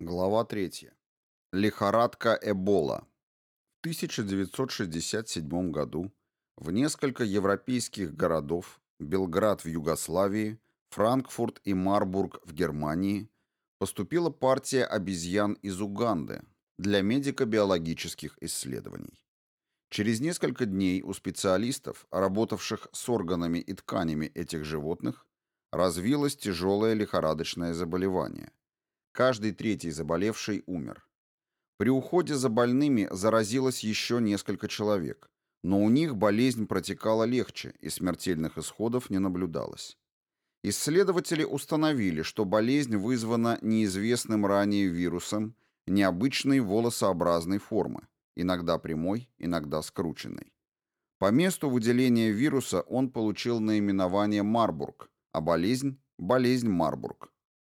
Глава 3. Лихорадка Эбола. В 1967 году в несколько европейских городов, Белград в Югославии, Франкфурт и Марбург в Германии, поступила партия обезьян из Уганды для медико-биологических исследований. Через несколько дней у специалистов, работавших с органами и тканями этих животных, развилось тяжелое лихорадочное заболевание. Каждый третий заболевший умер. При уходе за больными заразилось еще несколько человек, но у них болезнь протекала легче и смертельных исходов не наблюдалось. Исследователи установили, что болезнь вызвана неизвестным ранее вирусом необычной волосообразной формы, иногда прямой, иногда скрученной. По месту выделения вируса он получил наименование Марбург, а болезнь – болезнь Марбург.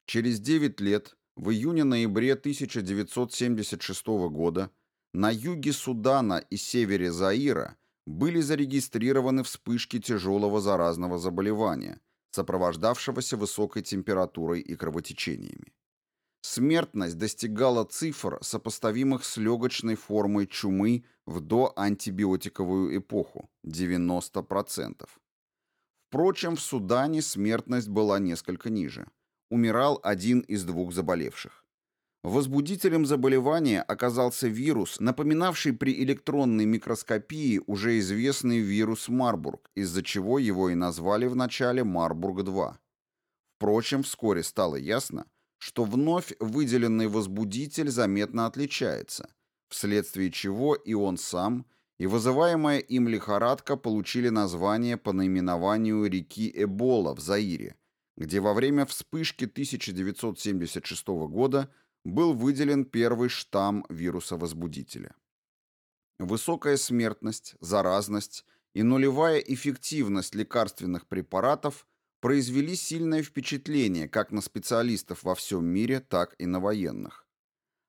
Через 9 лет, в июне-ноябре 1976 года, на юге Судана и севере Заира были зарегистрированы вспышки тяжелого заразного заболевания, сопровождавшегося высокой температурой и кровотечениями. Смертность достигала цифр, сопоставимых с легочной формой чумы в доантибиотиковую эпоху – 90%. Впрочем, в Судане смертность была несколько ниже. Умирал один из двух заболевших. Возбудителем заболевания оказался вирус, напоминавший при электронной микроскопии уже известный вирус Марбург, из-за чего его и назвали вначале Марбург-2. Впрочем, вскоре стало ясно, что вновь выделенный возбудитель заметно отличается, вследствие чего и он сам, и вызываемая им лихорадка получили название по наименованию реки Эбола в Заире, где во время вспышки 1976 года был выделен первый штамм вируса-возбудителя. Высокая смертность, заразность и нулевая эффективность лекарственных препаратов произвели сильное впечатление как на специалистов во всем мире, так и на военных.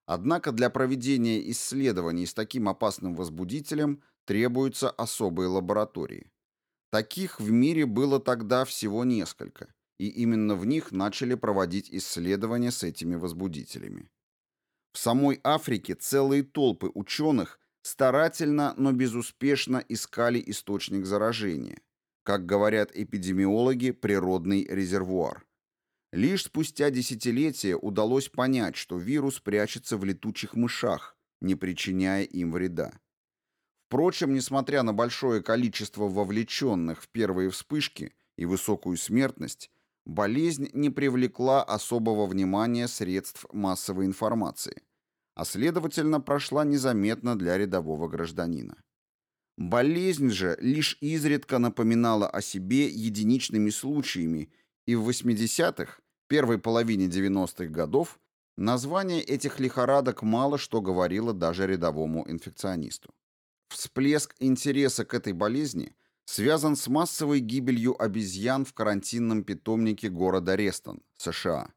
Однако для проведения исследований с таким опасным возбудителем требуются особые лаборатории. Таких в мире было тогда всего несколько, и именно в них начали проводить исследования с этими возбудителями. В самой Африке целые толпы ученых старательно, но безуспешно искали источник заражения, как говорят эпидемиологи, природный резервуар. Лишь спустя десятилетия удалось понять, что вирус прячется в летучих мышах, не причиняя им вреда. Впрочем, несмотря на большое количество вовлеченных в первые вспышки и высокую смертность, болезнь не привлекла особого внимания средств массовой информации, а следовательно прошла незаметно для рядового гражданина. Болезнь же лишь изредка напоминала о себе единичными случаями, и в 80-х, первой половине 90-х годов, название этих лихорадок мало что говорило даже рядовому инфекционисту. Всплеск интереса к этой болезни связан с массовой гибелью обезьян в карантинном питомнике города Рестон, США.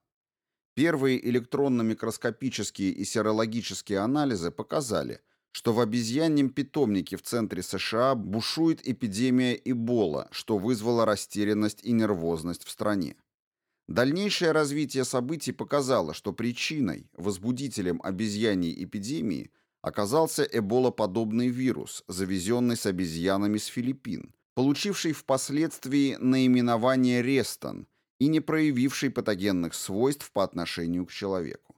Первые электронно-микроскопические и серологические анализы показали – что в обезьяньем питомнике в центре США бушует эпидемия Эбола, что вызвало растерянность и нервозность в стране. Дальнейшее развитие событий показало, что причиной, возбудителем обезьяньей эпидемии оказался эболоподобный вирус, завезенный с обезьянами с Филиппин, получивший впоследствии наименование Рестон и не проявивший патогенных свойств по отношению к человеку.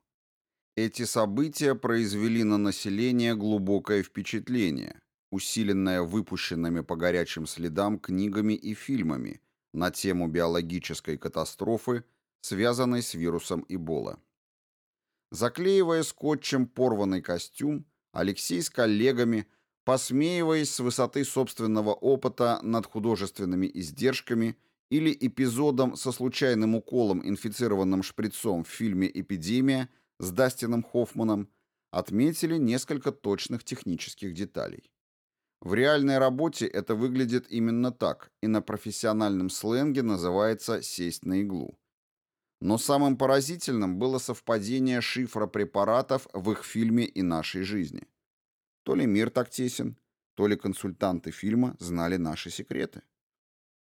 Эти события произвели на население глубокое впечатление, усиленное выпущенными по горячим следам книгами и фильмами на тему биологической катастрофы, связанной с вирусом Эбола. Заклеивая скотчем порванный костюм, Алексей с коллегами, посмеиваясь с высоты собственного опыта над художественными издержками или эпизодом со случайным уколом инфицированным шприцом в фильме «Эпидемия», с Дастином Хоффманом отметили несколько точных технических деталей. В реальной работе это выглядит именно так и на профессиональном сленге называется «сесть на иглу». Но самым поразительным было совпадение шифра препаратов в их фильме и нашей жизни. То ли мир так тесен, то ли консультанты фильма знали наши секреты.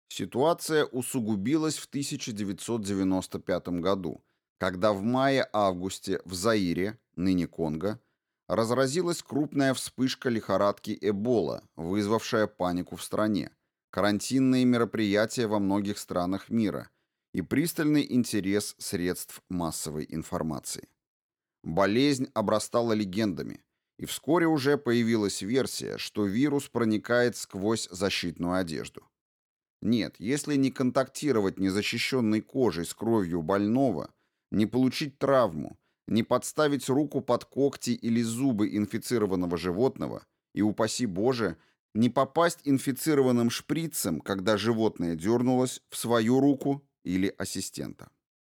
Ситуация усугубилась в 1995 году, когда в мае-августе в Заире, ныне Конго, разразилась крупная вспышка лихорадки Эбола, вызвавшая панику в стране, карантинные мероприятия во многих странах мира и пристальный интерес средств массовой информации. Болезнь обрастала легендами, и вскоре уже появилась версия, что вирус проникает сквозь защитную одежду. Нет, если не контактировать незащищенной кожей с кровью больного, не получить травму, не подставить руку под когти или зубы инфицированного животного и, упаси Боже, не попасть инфицированным шприцем, когда животное дернулось, в свою руку или ассистента.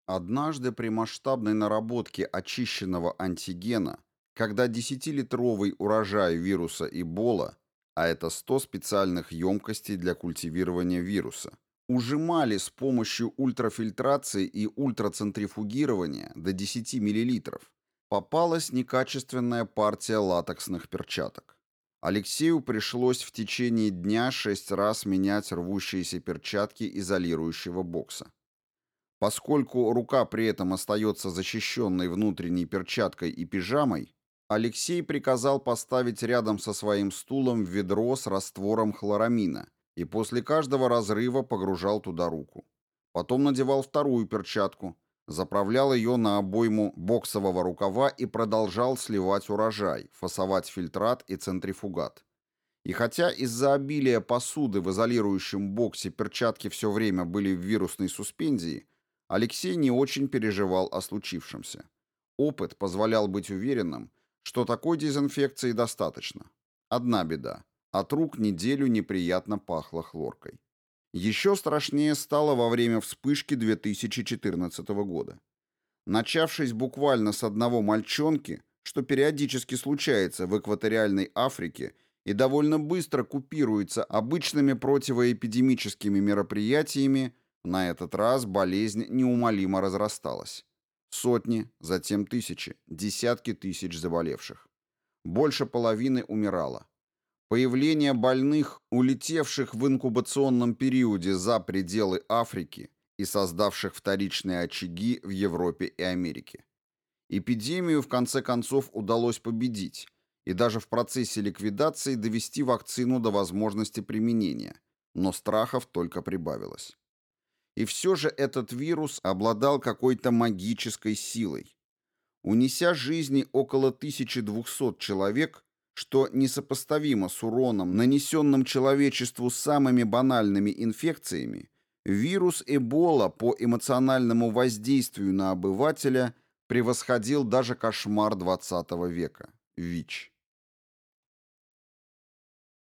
Однажды при масштабной наработке очищенного антигена, когда 10-литровый урожай вируса Эбола, а это 100 специальных емкостей для культивирования вируса, ужимали с помощью ультрафильтрации и ультрацентрифугирования до 10 мл, попалась некачественная партия латексных перчаток. Алексею пришлось в течение дня шесть раз менять рвущиеся перчатки изолирующего бокса. Поскольку рука при этом остается защищенной внутренней перчаткой и пижамой, Алексей приказал поставить рядом со своим стулом ведро с раствором хлорамина и после каждого разрыва погружал туда руку. Потом надевал вторую перчатку, заправлял ее на обойму боксового рукава и продолжал сливать урожай, фасовать фильтрат и центрифугат. И хотя из-за обилия посуды в изолирующем боксе перчатки все время были в вирусной суспензии, Алексей не очень переживал о случившемся. Опыт позволял быть уверенным, что такой дезинфекции достаточно. Одна беда. От рук неделю неприятно пахло хлоркой. Еще страшнее стало во время вспышки 2014 года. Начавшись буквально с одного мальчонки, что периодически случается в экваториальной Африке и довольно быстро купируется обычными противоэпидемическими мероприятиями, на этот раз болезнь неумолимо разрасталась. Сотни, затем тысячи, десятки тысяч заболевших. Больше половины умирало. Появление больных, улетевших в инкубационном периоде за пределы Африки и создавших вторичные очаги в Европе и Америке. Эпидемию в конце концов удалось победить и даже в процессе ликвидации довести вакцину до возможности применения, но страхов только прибавилось. И все же этот вирус обладал какой-то магической силой. Унеся жизни около 1200 человек, что несопоставимо с уроном, нанесенным человечеству самыми банальными инфекциями, вирус Эбола по эмоциональному воздействию на обывателя превосходил даже кошмар XX века – ВИЧ.